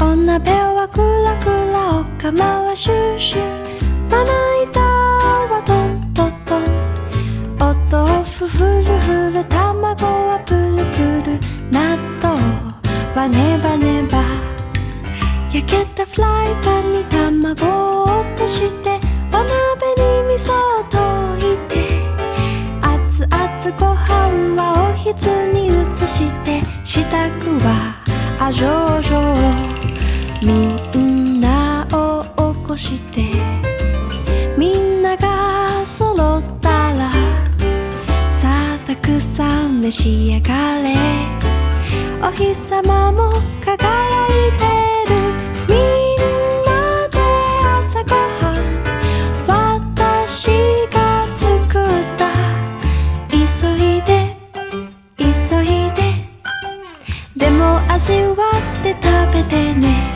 お鍋はクラクラお釜はシューシューまな板はトントントンお豆腐フルフル卵はプルプル納豆はネバネバ焼けたフライパンに卵を落としてご飯はおひつに移して支度はあ上々みんなを起こしてみんなが揃ったらさあたくさん召し上がれ。お日様も輝いて。でも味わって食べてね。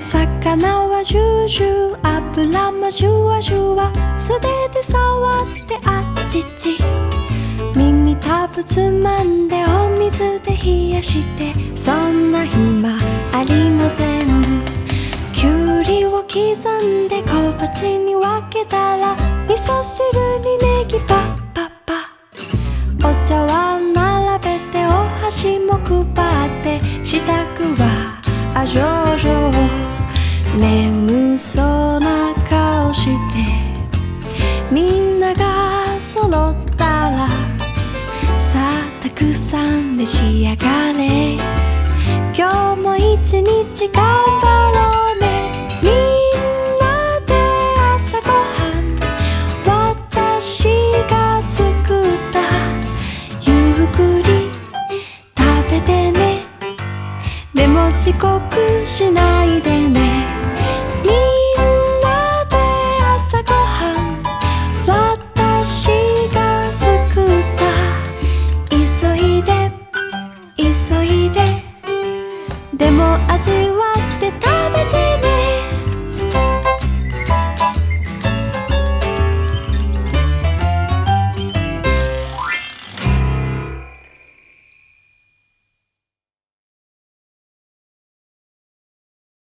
魚はジュージュー油もジュワジュワ素手で触ってあっちち。耳たぶつまんで水で冷やしてそんな暇ありません。きゅうりを刻んで小鉢に分けたら味噌汁にネギパッパッパお茶碗並べてお箸も配って支度はあ上々。眠そうな顔してみんなが揃ったらさあたくさん召し上がれ。今日も一日頑張ろうね。みんなで朝ごはん。私が作った。ゆっくり食べてね。でも遅刻しないでね。味って食べて